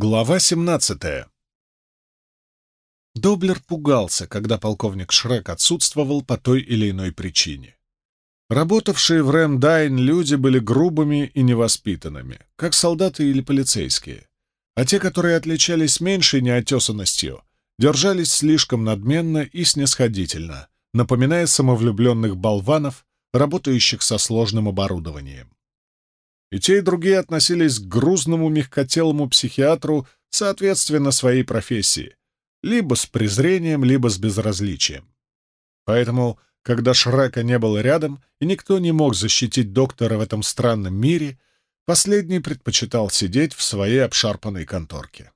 Глава 17 Доблер пугался, когда полковник Шрек отсутствовал по той или иной причине. Работавшие в Рэмдайн люди были грубыми и невоспитанными, как солдаты или полицейские, а те, которые отличались меньшей неотесанностью, держались слишком надменно и снисходительно, напоминая самовлюбленных болванов, работающих со сложным оборудованием. И те, и другие относились к грузному мягкотелому психиатру соответственно своей профессии, либо с презрением, либо с безразличием. Поэтому, когда Шрека не было рядом, и никто не мог защитить доктора в этом странном мире, последний предпочитал сидеть в своей обшарпанной конторке.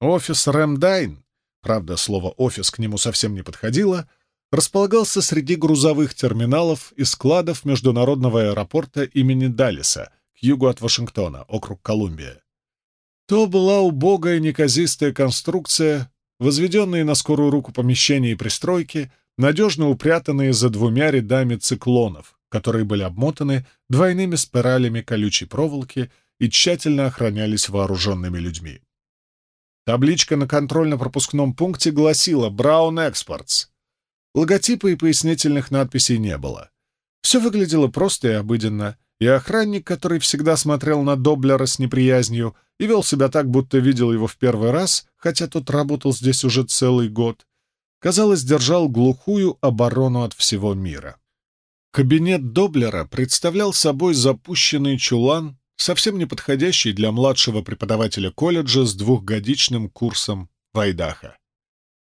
Офис Рэмдайн, правда, слово «офис» к нему совсем не подходило, располагался среди грузовых терминалов и складов международного аэропорта имени Даллиса к югу от Вашингтона, округ Колумбия. То была убогая неказистая конструкция, возведенные на скорую руку помещения и пристройки, надежно упрятанные за двумя рядами циклонов, которые были обмотаны двойными спиралями колючей проволоки и тщательно охранялись вооруженными людьми. Табличка на контрольно-пропускном пункте гласила «Браун Экспортс», Логотипа и пояснительных надписей не было. Все выглядело просто и обыденно, и охранник, который всегда смотрел на Доблера с неприязнью и вел себя так, будто видел его в первый раз, хотя тот работал здесь уже целый год, казалось, держал глухую оборону от всего мира. Кабинет Доблера представлял собой запущенный чулан, совсем не подходящий для младшего преподавателя колледжа с двухгодичным курсом Вайдаха.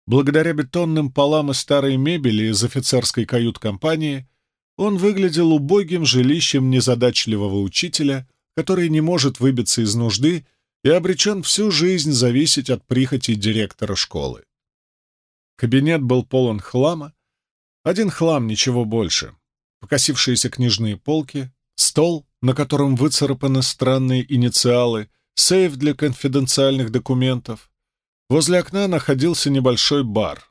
Благодаря бетонным полам и старой мебели из офицерской кают-компании он выглядел убогим жилищем незадачливого учителя, который не может выбиться из нужды и обречен всю жизнь зависеть от прихоти директора школы. Кабинет был полон хлама. Один хлам, ничего больше. Покосившиеся книжные полки, стол, на котором выцарапаны странные инициалы, сейф для конфиденциальных документов, Возле окна находился небольшой бар.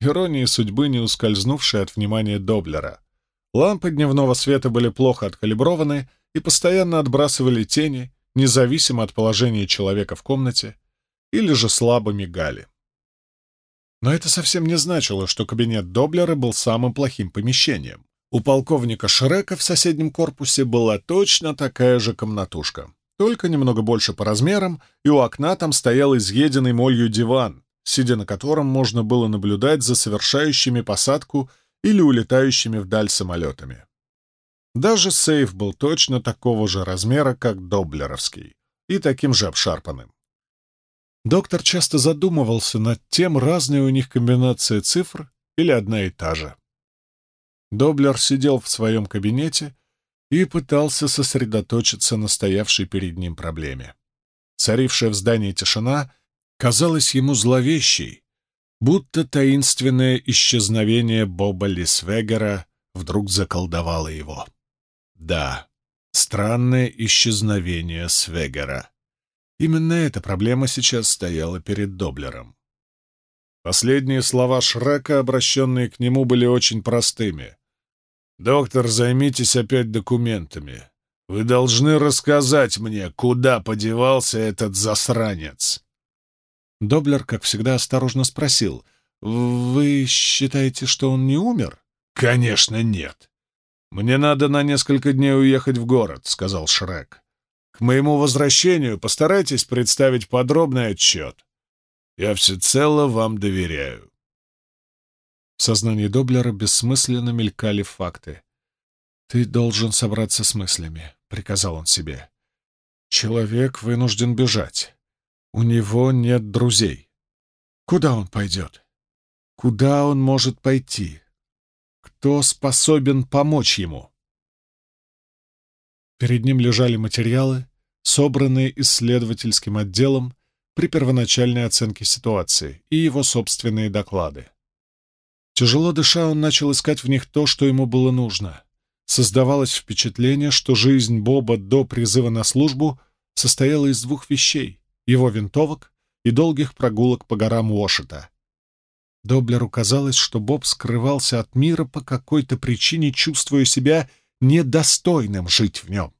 Иронии судьбы, не ускользнувшей от внимания Доблера. Лампы дневного света были плохо откалиброваны и постоянно отбрасывали тени, независимо от положения человека в комнате, или же слабо мигали. Но это совсем не значило, что кабинет Доблера был самым плохим помещением. У полковника Шрека в соседнем корпусе была точно такая же комнатушка только немного больше по размерам, и у окна там стоял изъеденный молью диван, сидя на котором можно было наблюдать за совершающими посадку или улетающими вдаль самолетами. Даже сейф был точно такого же размера, как доблеровский, и таким же обшарпанным. Доктор часто задумывался над тем, разные у них комбинации цифр или одна и та же. Доблер сидел в своем кабинете и пытался сосредоточиться на стоявшей перед ним проблеме. Царившая в здании тишина казалась ему зловещей, будто таинственное исчезновение Боба Лисвегера вдруг заколдовало его. Да, странное исчезновение Свегера. Именно эта проблема сейчас стояла перед Доблером. Последние слова Шрека, обращенные к нему, были очень простыми. «Доктор, займитесь опять документами. Вы должны рассказать мне, куда подевался этот засранец». Доблер, как всегда, осторожно спросил. «Вы считаете, что он не умер?» «Конечно, нет. Мне надо на несколько дней уехать в город», — сказал Шрек. «К моему возвращению постарайтесь представить подробный отчет. Я всецело вам доверяю». Сознании Доблера бессмысленно мелькали факты. «Ты должен собраться с мыслями», — приказал он себе. «Человек вынужден бежать. У него нет друзей. Куда он пойдет? Куда он может пойти? Кто способен помочь ему?» Перед ним лежали материалы, собранные исследовательским отделом при первоначальной оценке ситуации, и его собственные доклады. Тяжело дыша, он начал искать в них то, что ему было нужно. Создавалось впечатление, что жизнь Боба до призыва на службу состояла из двух вещей — его винтовок и долгих прогулок по горам Уошета. Доблеру казалось, что Боб скрывался от мира по какой-то причине, чувствуя себя недостойным жить в нем.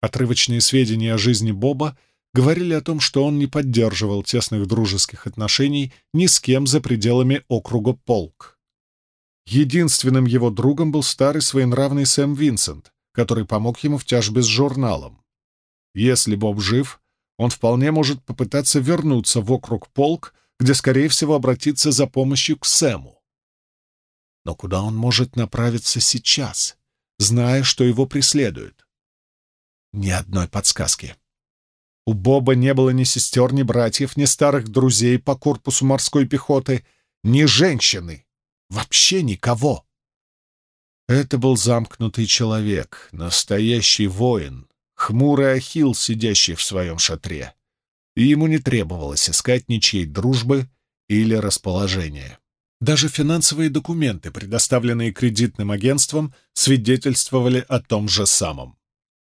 Отрывочные сведения о жизни Боба говорили о том, что он не поддерживал тесных дружеских отношений ни с кем за пределами округа Полк. Единственным его другом был старый своенравный Сэм Винсент, который помог ему в тяжбе с журналом. Если Боб жив, он вполне может попытаться вернуться в округ Полк, где, скорее всего, обратиться за помощью к Сэму. Но куда он может направиться сейчас, зная, что его преследуют? Ни одной подсказки. У Боба не было ни сестер, ни братьев, ни старых друзей по корпусу морской пехоты, ни женщины. Вообще никого. Это был замкнутый человек, настоящий воин, хмурый ахилл, сидящий в своем шатре. И ему не требовалось искать ничьей дружбы или расположения. Даже финансовые документы, предоставленные кредитным агентством, свидетельствовали о том же самом.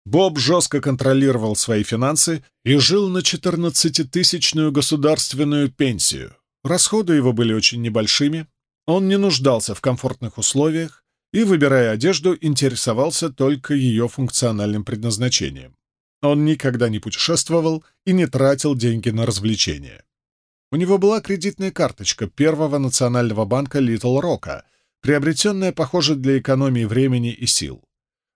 Боб жестко контролировал свои финансы и жил на 14-тысячную государственную пенсию. Расходы его были очень небольшими, он не нуждался в комфортных условиях и, выбирая одежду, интересовался только ее функциональным предназначением. Он никогда не путешествовал и не тратил деньги на развлечения. У него была кредитная карточка Первого национального банка Литл Рока, приобретенная, похоже, для экономии времени и сил.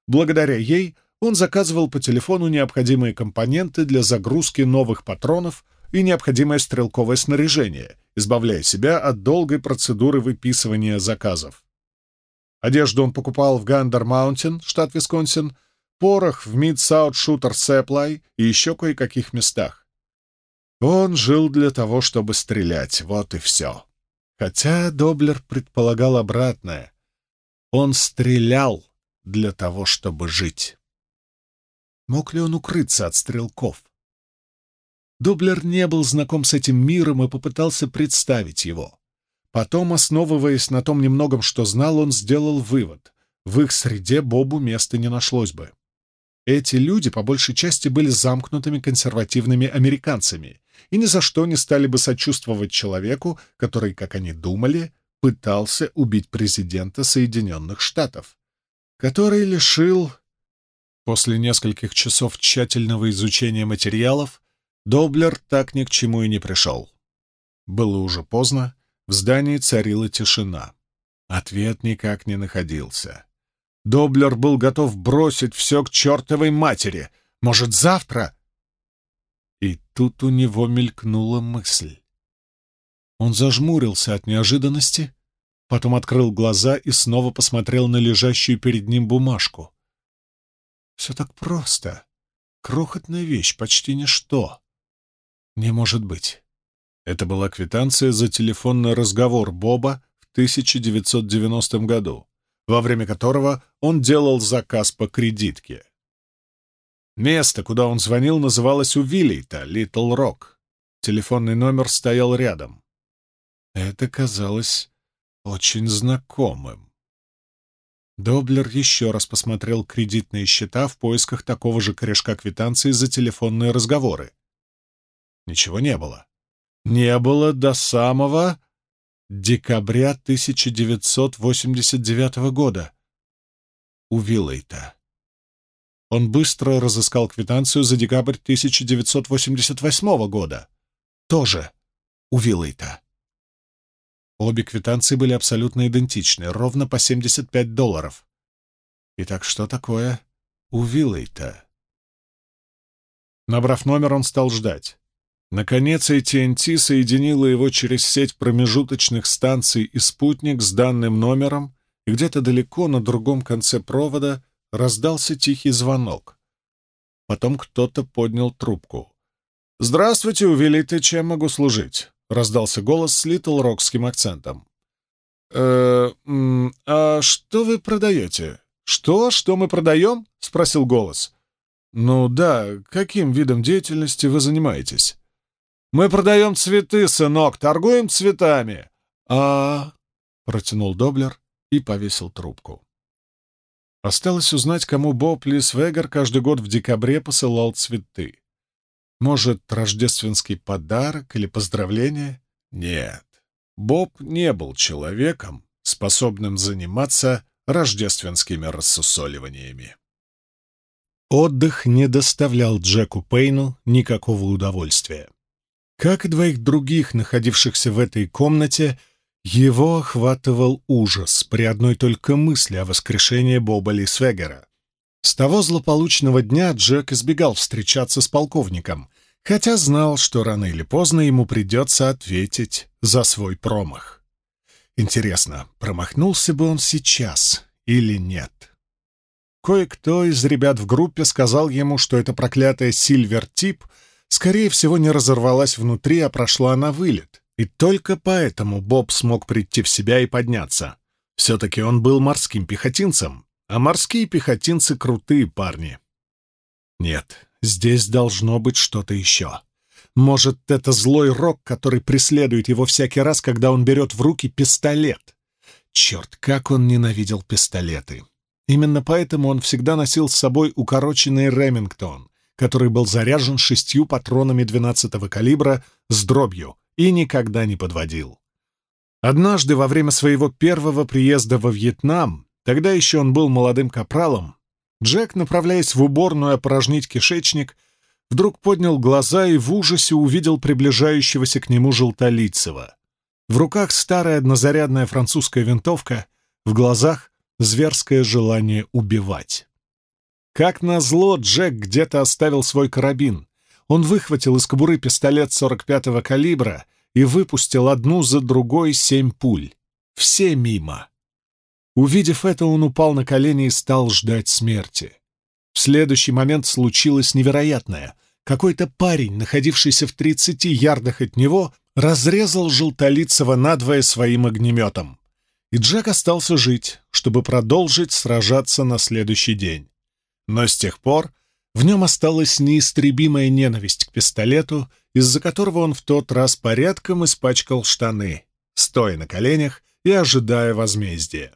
Благодаря ей он заказывал по телефону необходимые компоненты для загрузки новых патронов и необходимое стрелковое снаряжение, избавляя себя от долгой процедуры выписывания заказов. Одежду он покупал в Gander Mountain, штат Висконсин, порох в Mid-South Shooters Supply и еще кое-каких местах. Он жил для того, чтобы стрелять, вот и все. Хотя Доблер предполагал обратное. Он стрелял для того, чтобы жить. Мог ли он укрыться от стрелков? Дублер не был знаком с этим миром и попытался представить его. Потом, основываясь на том немногом, что знал, он сделал вывод. В их среде Бобу места не нашлось бы. Эти люди по большей части были замкнутыми консервативными американцами и ни за что не стали бы сочувствовать человеку, который, как они думали, пытался убить президента Соединенных Штатов, который лишил После нескольких часов тщательного изучения материалов Доблер так ни к чему и не пришел. Было уже поздно, в здании царила тишина. Ответ никак не находился. Доблер был готов бросить все к чертовой матери. Может, завтра? И тут у него мелькнула мысль. Он зажмурился от неожиданности, потом открыл глаза и снова посмотрел на лежащую перед ним бумажку. Все так просто. Крохотная вещь, почти ничто. Не может быть. Это была квитанция за телефонный разговор Боба в 1990 году, во время которого он делал заказ по кредитке. Место, куда он звонил, называлось у Виллейта, Литл Рок. Телефонный номер стоял рядом. Это казалось очень знакомым. Доблер еще раз посмотрел кредитные счета в поисках такого же корешка квитанции за телефонные разговоры. Ничего не было. Не было до самого декабря 1989 года. У Виллейта. Он быстро разыскал квитанцию за декабрь 1988 года. Тоже у Виллейта. Обе квитанции были абсолютно идентичны, ровно по 75 долларов. Итак, что такое у Виллейта? Набрав номер, он стал ждать. Наконец, AT&T соединила его через сеть промежуточных станций и спутник с данным номером, и где-то далеко на другом конце провода раздался тихий звонок. Потом кто-то поднял трубку. «Здравствуйте, Увелиты, чем могу служить?» — раздался голос с литл-рокским акцентом. «Э, «А что вы продаете?» «Что? Что мы продаем?» — спросил голос. «Ну да, каким видом деятельности вы занимаетесь?» «Мы продаем цветы, сынок, торгуем цветами». «А...» — протянул Доблер и повесил трубку. Осталось узнать, кому Боб Лисвегер каждый год в декабре посылал цветы. Может, рождественский подарок или поздравление? Нет. Боб не был человеком, способным заниматься рождественскими рассусоливаниями. Отдых не доставлял Джеку Пейну никакого удовольствия. Как и двоих других, находившихся в этой комнате, его охватывал ужас при одной только мысли о воскрешении Боба Лисвегера. С того злополучного дня Джек избегал встречаться с полковником, хотя знал, что рано или поздно ему придется ответить за свой промах. Интересно, промахнулся бы он сейчас или нет? Кое-кто из ребят в группе сказал ему, что эта проклятая Сильвер-тип, скорее всего, не разорвалась внутри, а прошла на вылет. И только поэтому Боб смог прийти в себя и подняться. Все-таки он был морским пехотинцем, а морские пехотинцы — крутые парни. Нет, здесь должно быть что-то еще. Может, это злой рок, который преследует его всякий раз, когда он берет в руки пистолет. Черт, как он ненавидел пистолеты. Именно поэтому он всегда носил с собой укороченный Ремингтон, который был заряжен шестью патронами 12-го калибра с дробью и никогда не подводил. Однажды во время своего первого приезда во Вьетнам, тогда еще он был молодым капралом, Джек, направляясь в уборную опорожнить кишечник, вдруг поднял глаза и в ужасе увидел приближающегося к нему желтолицего. В руках старая однозарядная французская винтовка, в глазах зверское желание убивать. Как назло, Джек где-то оставил свой карабин. Он выхватил из кобуры пистолет 45-го калибра и выпустил одну за другой семь пуль. Все мимо. Увидев это, он упал на колени и стал ждать смерти. В следующий момент случилось невероятное. Какой-то парень, находившийся в 30 ярдах от него, разрезал Желтолицего надвое своим огнеметом. И Джек остался жить, чтобы продолжить сражаться на следующий день. Но с тех пор в нем осталась неистребимая ненависть к пистолету, из-за которого он в тот раз порядком испачкал штаны, стоя на коленях и ожидая возмездия.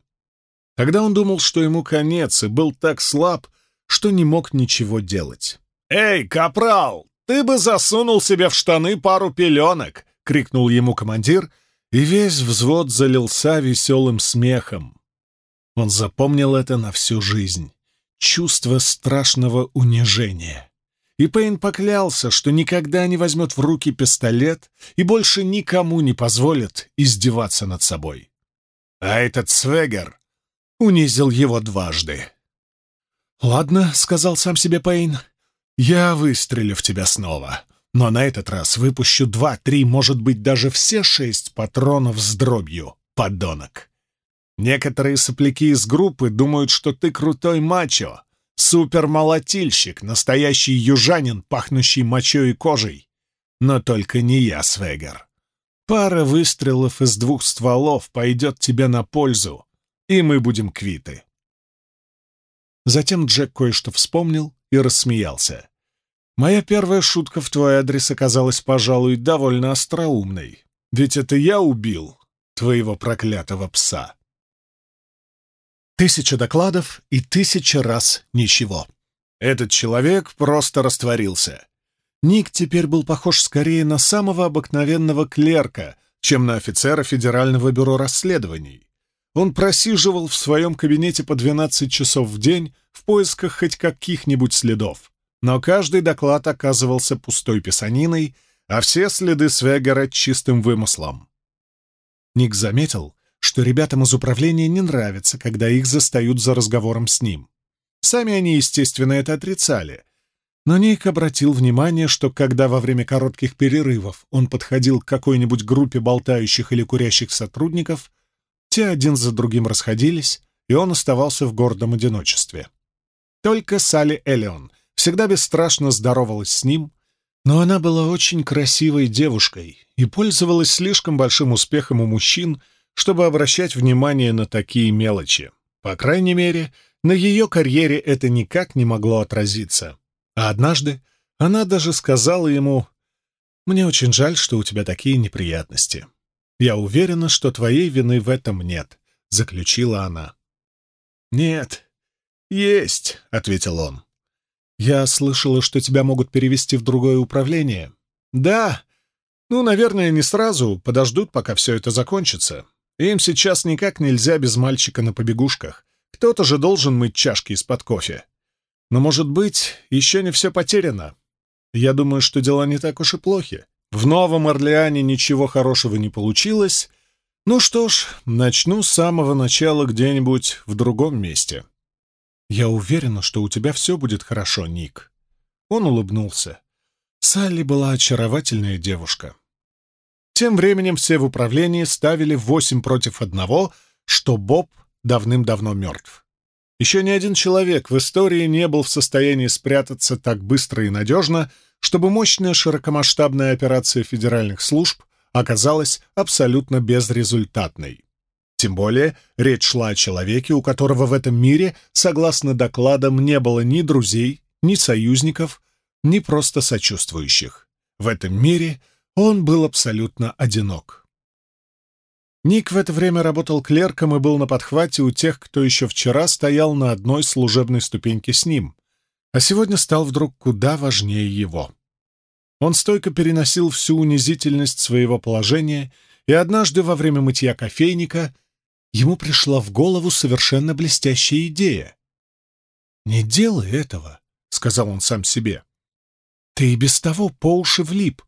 Тогда он думал, что ему конец, и был так слаб, что не мог ничего делать. «Эй, капрал, ты бы засунул себе в штаны пару пеленок!» — крикнул ему командир, и весь взвод залился веселым смехом. Он запомнил это на всю жизнь. Чувство страшного унижения. И Пейн поклялся, что никогда не возьмет в руки пистолет и больше никому не позволит издеваться над собой. А этот Свегер унизил его дважды. «Ладно», — сказал сам себе Пейн, — «я выстрелю в тебя снова, но на этот раз выпущу два, три, может быть, даже все шесть патронов с дробью, подонок». Некоторые сопляки из группы думают, что ты крутой мачо, супермолотильщик, настоящий южанин, пахнущий мочой и кожей. Но только не я, Свегер. Пара выстрелов из двух стволов пойдет тебе на пользу, и мы будем квиты. Затем Джек кое-что вспомнил и рассмеялся. «Моя первая шутка в твой адрес оказалась, пожалуй, довольно остроумной. Ведь это я убил твоего проклятого пса». Тысяча докладов и тысяча раз ничего. Этот человек просто растворился. Ник теперь был похож скорее на самого обыкновенного клерка, чем на офицера Федерального бюро расследований. Он просиживал в своем кабинете по 12 часов в день в поисках хоть каких-нибудь следов. Но каждый доклад оказывался пустой писаниной, а все следы Свегера — чистым вымыслом. Ник заметил, что ребятам из управления не нравится, когда их застают за разговором с ним. Сами они, естественно, это отрицали. Но Ник обратил внимание, что когда во время коротких перерывов он подходил к какой-нибудь группе болтающих или курящих сотрудников, те один за другим расходились, и он оставался в гордом одиночестве. Только Салли Элеон всегда бесстрашно здоровалась с ним, но она была очень красивой девушкой и пользовалась слишком большим успехом у мужчин, чтобы обращать внимание на такие мелочи. По крайней мере, на ее карьере это никак не могло отразиться. А однажды она даже сказала ему, «Мне очень жаль, что у тебя такие неприятности. «Я уверена, что твоей вины в этом нет», — заключила она. «Нет, есть», — ответил он. «Я слышала, что тебя могут перевести в другое управление». «Да. Ну, наверное, не сразу. Подождут, пока все это закончится. Им сейчас никак нельзя без мальчика на побегушках. Кто-то же должен мыть чашки из-под кофе. Но, может быть, еще не все потеряно. Я думаю, что дела не так уж и плохи. В Новом Орлеане ничего хорошего не получилось. Ну что ж, начну с самого начала где-нибудь в другом месте. Я уверена, что у тебя все будет хорошо, Ник. Он улыбнулся. Салли была очаровательная девушка. Тем временем все в управлении ставили восемь против одного, что Боб давным-давно мертв. Еще ни один человек в истории не был в состоянии спрятаться так быстро и надежно, чтобы мощная широкомасштабная операция федеральных служб оказалась абсолютно безрезультатной. Тем более речь шла о человеке, у которого в этом мире, согласно докладам, не было ни друзей, ни союзников, ни просто сочувствующих. В этом мире он был абсолютно одинок. Ник в это время работал клерком и был на подхвате у тех, кто еще вчера стоял на одной служебной ступеньке с ним, а сегодня стал вдруг куда важнее его. Он стойко переносил всю унизительность своего положения, и однажды во время мытья кофейника ему пришла в голову совершенно блестящая идея. «Не делай этого», — сказал он сам себе. «Ты и без того по уши влип.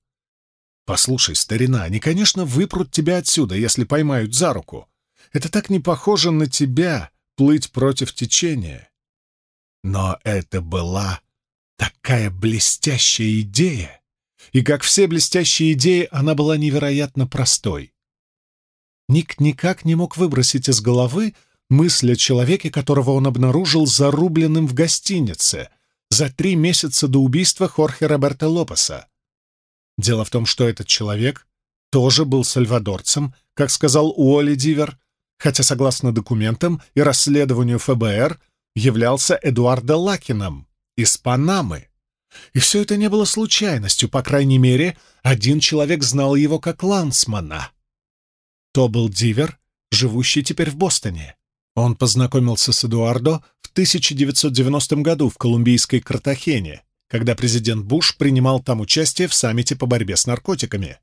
«Послушай, старина, они, конечно, выпрут тебя отсюда, если поймают за руку. Это так не похоже на тебя, плыть против течения». Но это была такая блестящая идея, и, как все блестящие идеи, она была невероятно простой. Ник никак не мог выбросить из головы мысль о человеке, которого он обнаружил зарубленным в гостинице за три месяца до убийства Хорхе Роберта Лопеса. Дело в том, что этот человек тоже был сальвадорцем, как сказал Уолли Дивер, хотя, согласно документам и расследованию ФБР, являлся Эдуардо Лакином из Панамы. И все это не было случайностью, по крайней мере, один человек знал его как Лансмана. То был Дивер, живущий теперь в Бостоне. Он познакомился с Эдуардо в 1990 году в колумбийской Картахене, когда президент Буш принимал там участие в саммите по борьбе с наркотиками.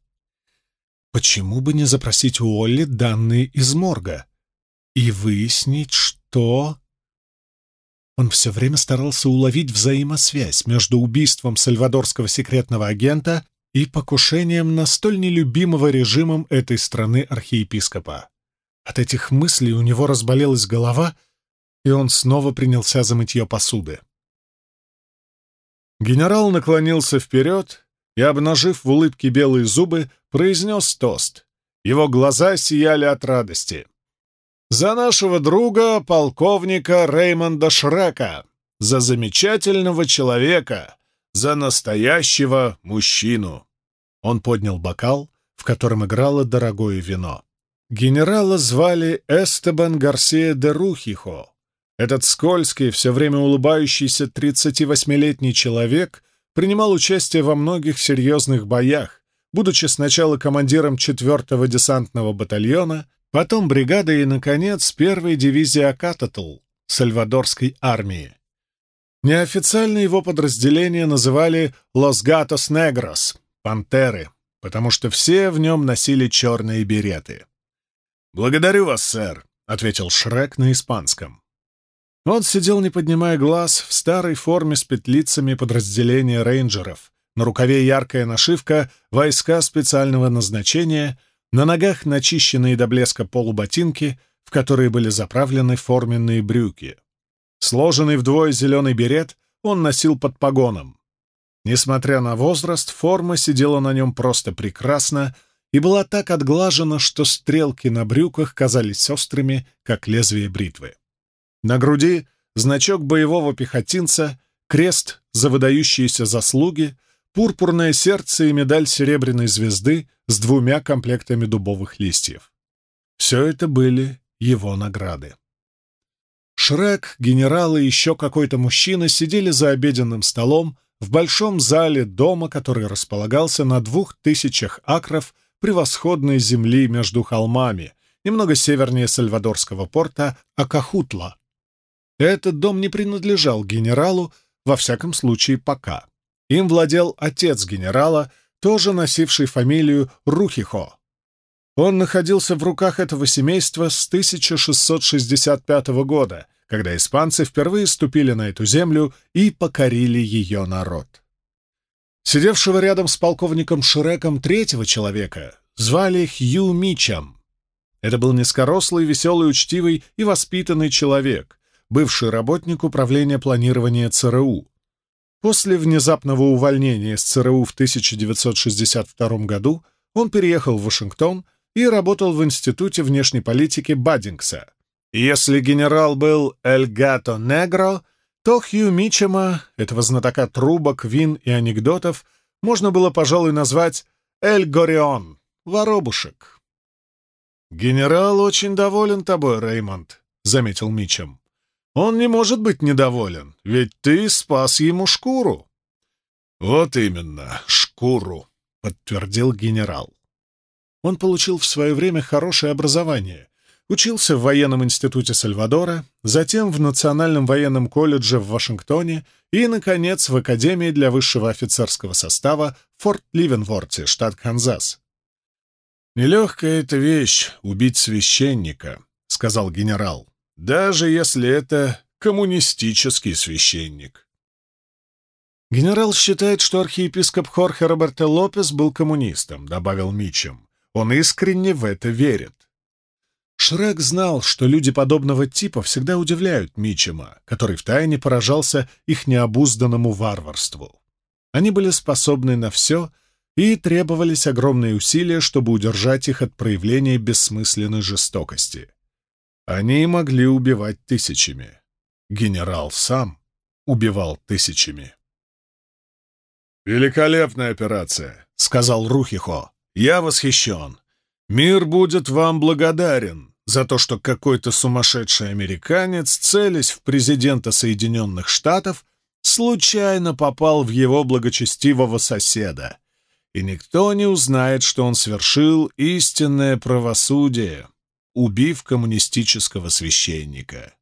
Почему бы не запросить у Олли данные из морга и выяснить, что... Он все время старался уловить взаимосвязь между убийством сальвадорского секретного агента и покушением на столь нелюбимого режимом этой страны архиепископа. От этих мыслей у него разболелась голова, и он снова принялся за мытье посуды. Генерал наклонился вперед и, обнажив в улыбке белые зубы, произнес тост. Его глаза сияли от радости. «За нашего друга, полковника Реймонда Шрека! За замечательного человека! За настоящего мужчину!» Он поднял бокал, в котором играло дорогое вино. Генерала звали Эстебан Гарсия де Рухихо. Этот скользкий, все время улыбающийся 38-летний человек принимал участие во многих серьезных боях, будучи сначала командиром 4-го десантного батальона, потом бригады и, наконец, первой дивизии Акататл сальвадорской армии. Неофициально его подразделение называли «Лос Гатос Негрос» — «Пантеры», потому что все в нем носили черные береты. «Благодарю вас, сэр», — ответил Шрек на испанском. Он сидел, не поднимая глаз, в старой форме с петлицами подразделения рейнджеров. На рукаве яркая нашивка «Войска специального назначения», на ногах начищенные до блеска полуботинки, в которые были заправлены форменные брюки. Сложенный вдвое зеленый берет он носил под погоном. Несмотря на возраст, форма сидела на нем просто прекрасно и была так отглажена, что стрелки на брюках казались острыми, как лезвие бритвы. На груди значок боевого пехотинца, крест за выдающиеся заслуги, пурпурное сердце и медаль серебряной звезды с двумя комплектами дубовых листьев. Все это были его награды. Шрек, генерал и еще какой-то мужчина сидели за обеденным столом в большом зале дома, который располагался на двух тысячах акров превосходной земли между холмами, немного севернее Сальвадорского порта Акахутла, этот дом не принадлежал генералу, во всяком случае пока. Им владел отец генерала, тоже носивший фамилию Рухихо. Он находился в руках этого семейства с 1665 года, когда испанцы впервые ступили на эту землю и покорили ее народ. Сидевшего рядом с полковником Шреком третьего человека звали Хью Мичем. Это был низкорослый, веселый, учтивый и воспитанный человек, бывший работник управления планирования ЦРУ. После внезапного увольнения из ЦРУ в 1962 году он переехал в Вашингтон и работал в Институте внешней политики Баддингса. если генерал был Эль Гато Негро, то Хью Мичема, этого знатока трубок, вин и анекдотов, можно было, пожалуй, назвать Эль Горион, воробушек. «Генерал очень доволен тобой, Реймонд», — заметил Мичем. «Он не может быть недоволен, ведь ты спас ему шкуру». «Вот именно, шкуру», — подтвердил генерал. Он получил в свое время хорошее образование, учился в военном институте Сальвадора, затем в Национальном военном колледже в Вашингтоне и, наконец, в Академии для высшего офицерского состава в Форт Ливенворте, штат Канзас. «Нелегкая эта вещь — убить священника», — сказал генерал, «даже если это коммунистический священник». «Генерал считает, что архиепископ Хорхе Роберто Лопес был коммунистом», — добавил Мичем. «Он искренне в это верит». Шрек знал, что люди подобного типа всегда удивляют Мичема, который втайне поражался их необузданному варварству. Они были способны на все — и требовались огромные усилия, чтобы удержать их от проявления бессмысленной жестокости. Они могли убивать тысячами. Генерал сам убивал тысячами. «Великолепная операция», — сказал Рухихо. «Я восхищен. Мир будет вам благодарен за то, что какой-то сумасшедший американец, целясь в президента Соединенных Штатов, случайно попал в его благочестивого соседа и никто не узнает, что он совершил истинное правосудие, убив коммунистического священника.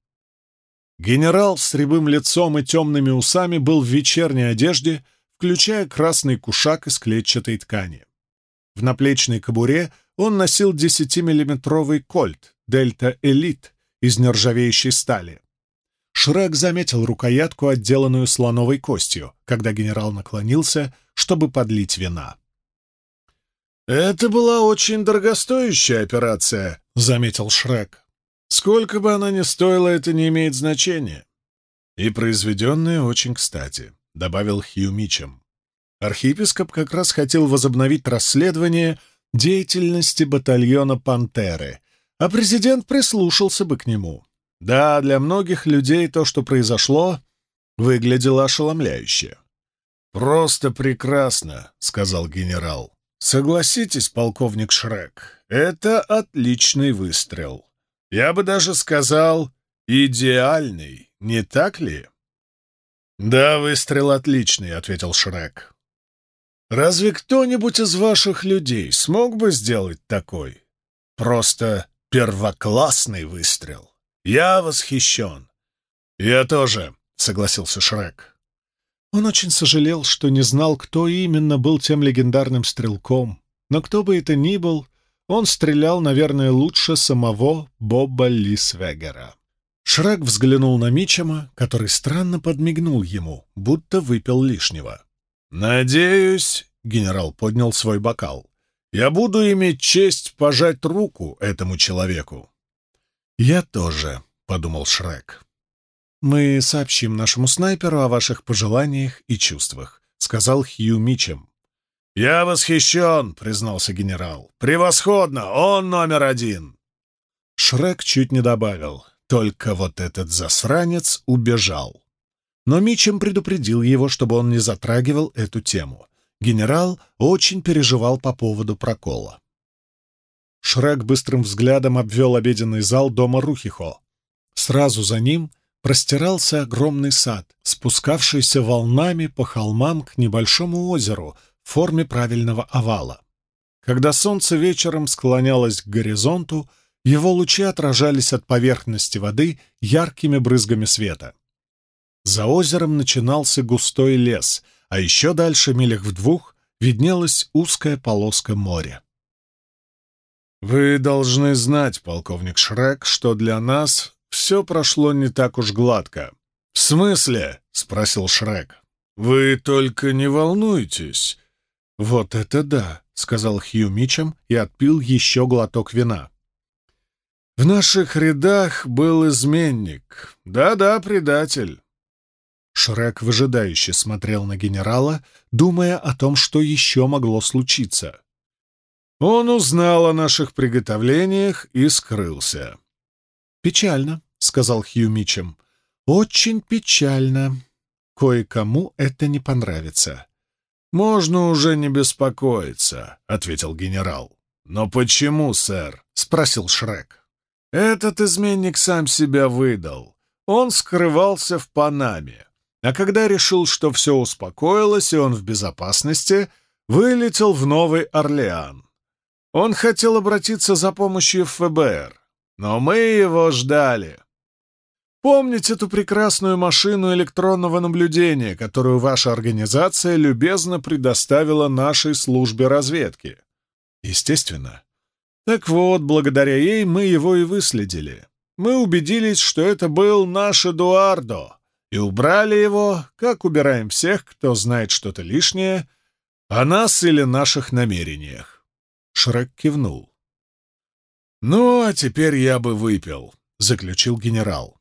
Генерал с рябым лицом и темными усами был в вечерней одежде, включая красный кушак из клетчатой ткани. В наплечной кобуре он носил 10-миллиметровый кольт «Дельта Элит» из нержавеющей стали. Шрек заметил рукоятку, отделанную слоновой костью, когда генерал наклонился, чтобы подлить вина. «Это была очень дорогостоящая операция», — заметил Шрек. «Сколько бы она ни стоила, это не имеет значения». «И произведенная очень кстати», — добавил Хью Мичем. Архиепископ как раз хотел возобновить расследование деятельности батальона «Пантеры», а президент прислушался бы к нему. Да, для многих людей то, что произошло, выглядело ошеломляюще. «Просто прекрасно», — сказал генерал. Согласитесь, полковник Шрек, это отличный выстрел. Я бы даже сказал, идеальный, не так ли? Да, выстрел отличный, ответил Шрек. Разве кто-нибудь из ваших людей смог бы сделать такой? Просто первоклассный выстрел. Я восхищен. Я тоже, согласился Шрек. Он очень сожалел, что не знал, кто именно был тем легендарным стрелком. Но кто бы это ни был, он стрелял, наверное, лучше самого Боба Лисвегера. Шрек взглянул на Мичема, который странно подмигнул ему, будто выпил лишнего. «Надеюсь», — генерал поднял свой бокал, — «я буду иметь честь пожать руку этому человеку». «Я тоже», — подумал Шрек. «Мы сообщим нашему снайперу о ваших пожеланиях и чувствах», — сказал Хью Мичем. «Я восхищен», — признался генерал. «Превосходно! Он номер один!» Шрек чуть не добавил. Только вот этот засранец убежал. Но Мичем предупредил его, чтобы он не затрагивал эту тему. Генерал очень переживал по поводу прокола. Шрек быстрым взглядом обвел обеденный зал дома Рухихо. Сразу за ним — простирался огромный сад, спускавшийся волнами по холмам к небольшому озеру в форме правильного овала. Когда солнце вечером склонялось к горизонту, его лучи отражались от поверхности воды яркими брызгами света. За озером начинался густой лес, а еще дальше, милях в двух, виднелась узкая полоска моря. «Вы должны знать, полковник Шрек, что для нас все прошло не так уж гладко. «В смысле?» — спросил Шрек. «Вы только не волнуйтесь». «Вот это да!» — сказал Хью Мичем и отпил еще глоток вина. «В наших рядах был изменник. Да-да, предатель». Шрек выжидающе смотрел на генерала, думая о том, что еще могло случиться. Он узнал о наших приготовлениях и скрылся. «Печально», — сказал Хью Мичем. «Очень печально. Кое-кому это не понравится». «Можно уже не беспокоиться», — ответил генерал. «Но почему, сэр?» — спросил Шрек. «Этот изменник сам себя выдал. Он скрывался в Панаме. А когда решил, что все успокоилось и он в безопасности, вылетел в Новый Орлеан. Он хотел обратиться за помощью в ФБР, но мы его ждали. Помните эту прекрасную машину электронного наблюдения, которую ваша организация любезно предоставила нашей службе разведки? Естественно. Так вот, благодаря ей мы его и выследили. Мы убедились, что это был наш Эдуардо, и убрали его, как убираем всех, кто знает что-то лишнее о нас или наших намерениях. Шрек кивнул. «Ну, а теперь я бы выпил», — заключил генерал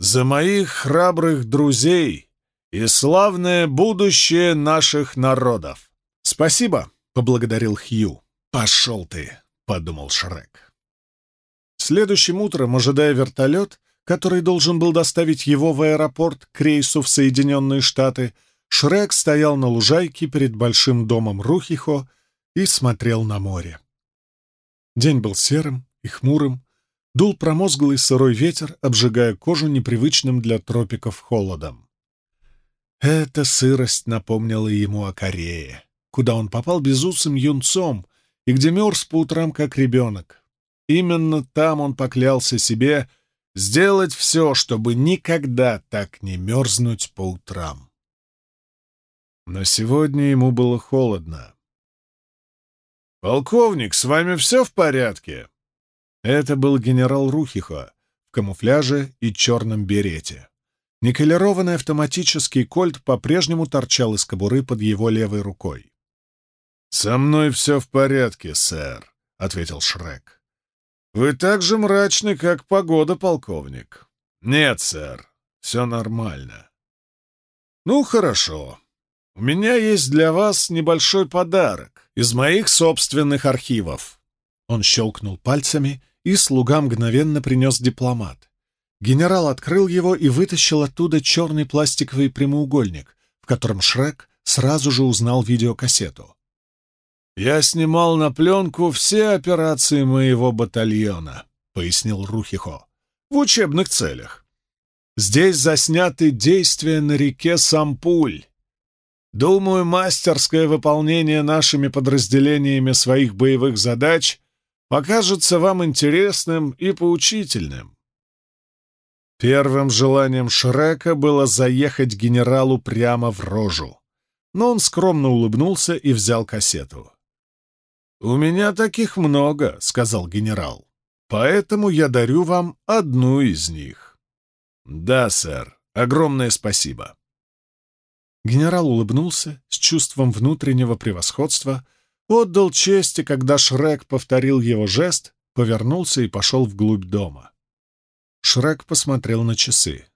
за моих храбрых друзей и славное будущее наших народов. Спасибо, — поблагодарил Хью. Пошел ты, — подумал Шрек. Следующим утром, ожидая вертолет, который должен был доставить его в аэропорт к рейсу в Соединенные Штаты, Шрек стоял на лужайке перед большим домом Рухихо и смотрел на море. День был серым и хмурым, Дул промозглый сырой ветер, обжигая кожу непривычным для тропиков холодом. Эта сырость напомнила ему о Корее, куда он попал безусым юнцом и где мерз по утрам как ребенок. Именно там он поклялся себе сделать все, чтобы никогда так не мерзнуть по утрам. Но сегодня ему было холодно. «Полковник, с вами все в порядке?» Это был генерал Рухихо в камуфляже и черном берете. Никелированный автоматический кольт по-прежнему торчал из кобуры под его левой рукой. «Со мной все в порядке, сэр», — ответил Шрек. «Вы так же мрачны, как погода, полковник». «Нет, сэр, все нормально». «Ну, хорошо. У меня есть для вас небольшой подарок из моих собственных архивов». Он щелкнул пальцами, и слуга мгновенно принес дипломат. Генерал открыл его и вытащил оттуда черный пластиковый прямоугольник, в котором Шрек сразу же узнал видеокассету. «Я снимал на пленку все операции моего батальона», — пояснил Рухихо, — «в учебных целях. Здесь засняты действия на реке Сампуль. Думаю, мастерское выполнение нашими подразделениями своих боевых задач покажется вам интересным и поучительным. Первым желанием Шрека было заехать генералу прямо в рожу, но он скромно улыбнулся и взял кассету. «У меня таких много», — сказал генерал, — «поэтому я дарю вам одну из них». «Да, сэр, огромное спасибо». Генерал улыбнулся с чувством внутреннего превосходства — Отдал честь, когда Шрек повторил его жест, повернулся и пошел вглубь дома. Шрек посмотрел на часы.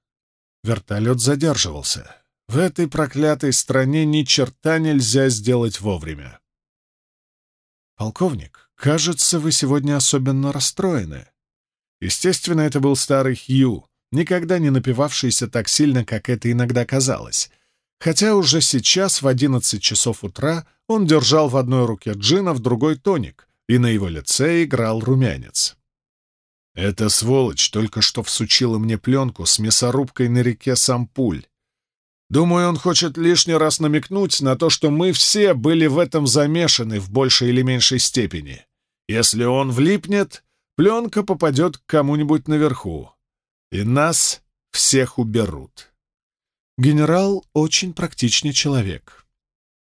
Вертолет задерживался. В этой проклятой стране ни черта нельзя сделать вовремя. «Полковник, кажется, вы сегодня особенно расстроены». Естественно, это был старый Хью, никогда не напивавшийся так сильно, как это иногда казалось — хотя уже сейчас в одиннадцать часов утра он держал в одной руке джин, а в другой тоник, и на его лице играл румянец. «Эта сволочь только что всучила мне пленку с мясорубкой на реке Сампуль. Думаю, он хочет лишний раз намекнуть на то, что мы все были в этом замешаны в большей или меньшей степени. Если он влипнет, пленка попадет к кому-нибудь наверху, и нас всех уберут». Генерал очень практичный человек.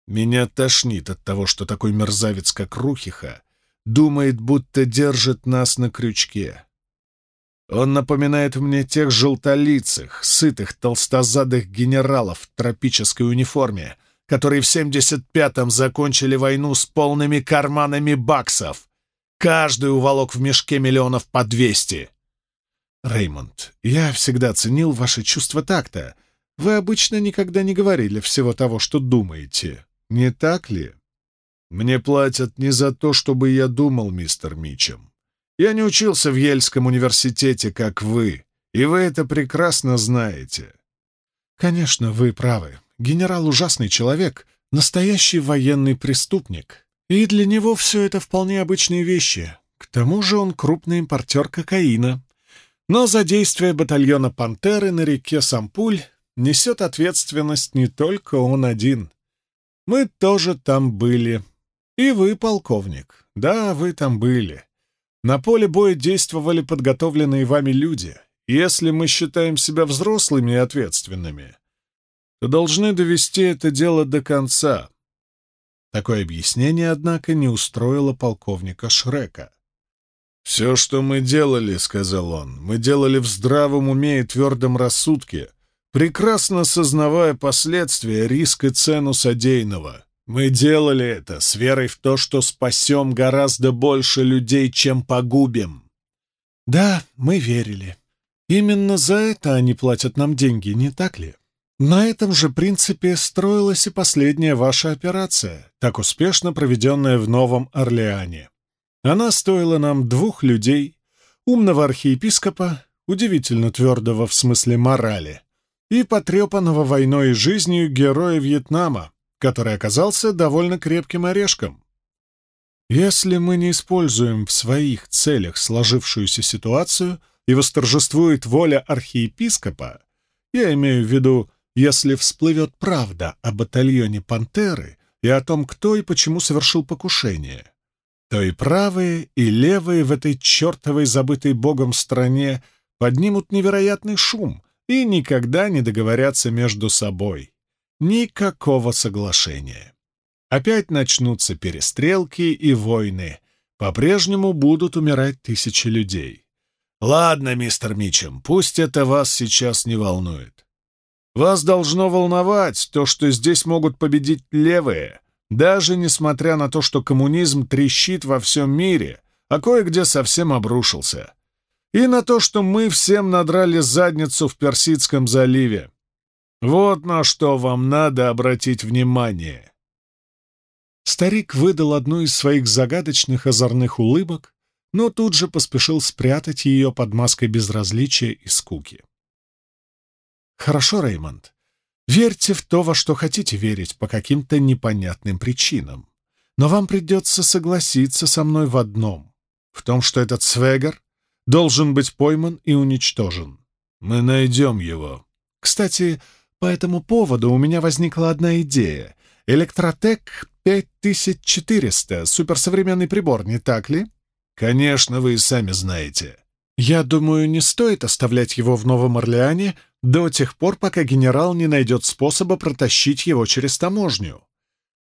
Меня тошнит от того, что такой мерзавец, как Рухиха, думает, будто держит нас на крючке. Он напоминает мне тех желтолицых, сытых, толстозадых генералов в тропической униформе, которые в 75-м закончили войну с полными карманами баксов. Каждый уволок в мешке миллионов по 200. Реймонд, я всегда ценил ваше чувство такта. Вы обычно никогда не говорили всего того, что думаете. Не так ли? Мне платят не за то, чтобы я думал, мистер Мичем. Я не учился в Ельском университете, как вы, и вы это прекрасно знаете. Конечно, вы правы. Генерал ужасный человек, настоящий военный преступник. И для него все это вполне обычные вещи. К тому же он крупный импортер кокаина. Но за действия батальона «Пантеры» на реке Сампуль несет ответственность не только он один. Мы тоже там были. И вы, полковник. Да, вы там были. На поле боя действовали подготовленные вами люди. Если мы считаем себя взрослыми и ответственными, то должны довести это дело до конца. Такое объяснение, однако, не устроило полковника Шрека. «Все, что мы делали, — сказал он, — мы делали в здравом уме и твердом рассудке, прекрасно сознавая последствия, риск и цену содеянного. Мы делали это с верой в то, что спасем гораздо больше людей, чем погубим». «Да, мы верили. Именно за это они платят нам деньги, не так ли?» На этом же принципе строилась и последняя ваша операция, так успешно проведенная в Новом Орлеане. Она стоила нам двух людей, умного архиепископа, удивительно твердого в смысле морали, и потрепанного войной и жизнью героя Вьетнама, который оказался довольно крепким орешком. Если мы не используем в своих целях сложившуюся ситуацию и восторжествует воля архиепископа, я имею в виду если всплывет правда о батальоне «Пантеры» и о том, кто и почему совершил покушение, то и правые, и левые в этой чертовой забытой богом стране поднимут невероятный шум и никогда не договорятся между собой. Никакого соглашения. Опять начнутся перестрелки и войны. По-прежнему будут умирать тысячи людей. Ладно, мистер Мичем, пусть это вас сейчас не волнует. Вас должно волновать то, что здесь могут победить левые, даже несмотря на то, что коммунизм трещит во всем мире, а кое-где совсем обрушился. И на то, что мы всем надрали задницу в Персидском заливе. Вот на что вам надо обратить внимание. Старик выдал одну из своих загадочных озорных улыбок, но тут же поспешил спрятать ее под маской безразличия и скуки. Хорошо, Реймонд. Верьте в то, во что хотите верить по каким-то непонятным причинам. Но вам придется согласиться со мной в одном. В том, что этот Свегер должен быть пойман и уничтожен. Мы найдем его. Кстати, по этому поводу у меня возникла одна идея. Электротек 5400, суперсовременный прибор, не так ли? Конечно, вы и сами знаете. Я думаю, не стоит оставлять его в Новом Орлеане до тех пор, пока генерал не найдет способа протащить его через таможню.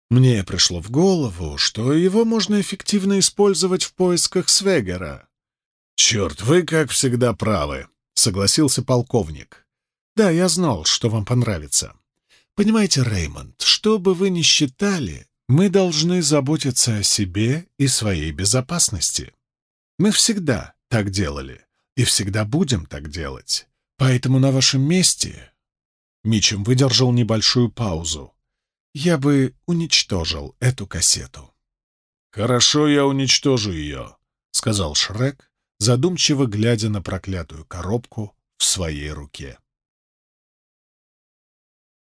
Мне пришло в голову, что его можно эффективно использовать в поисках Свегера. «Черт, вы, как всегда, правы», — согласился полковник. «Да, я знал, что вам понравится. Понимаете, Реймонд, что бы вы ни считали, мы должны заботиться о себе и своей безопасности. Мы всегда так делали и всегда будем так делать. Поэтому на вашем месте...» Мичем выдержал небольшую паузу. «Я бы уничтожил эту кассету». «Хорошо, я уничтожу ее», — сказал Шрек, задумчиво глядя на проклятую коробку в своей руке.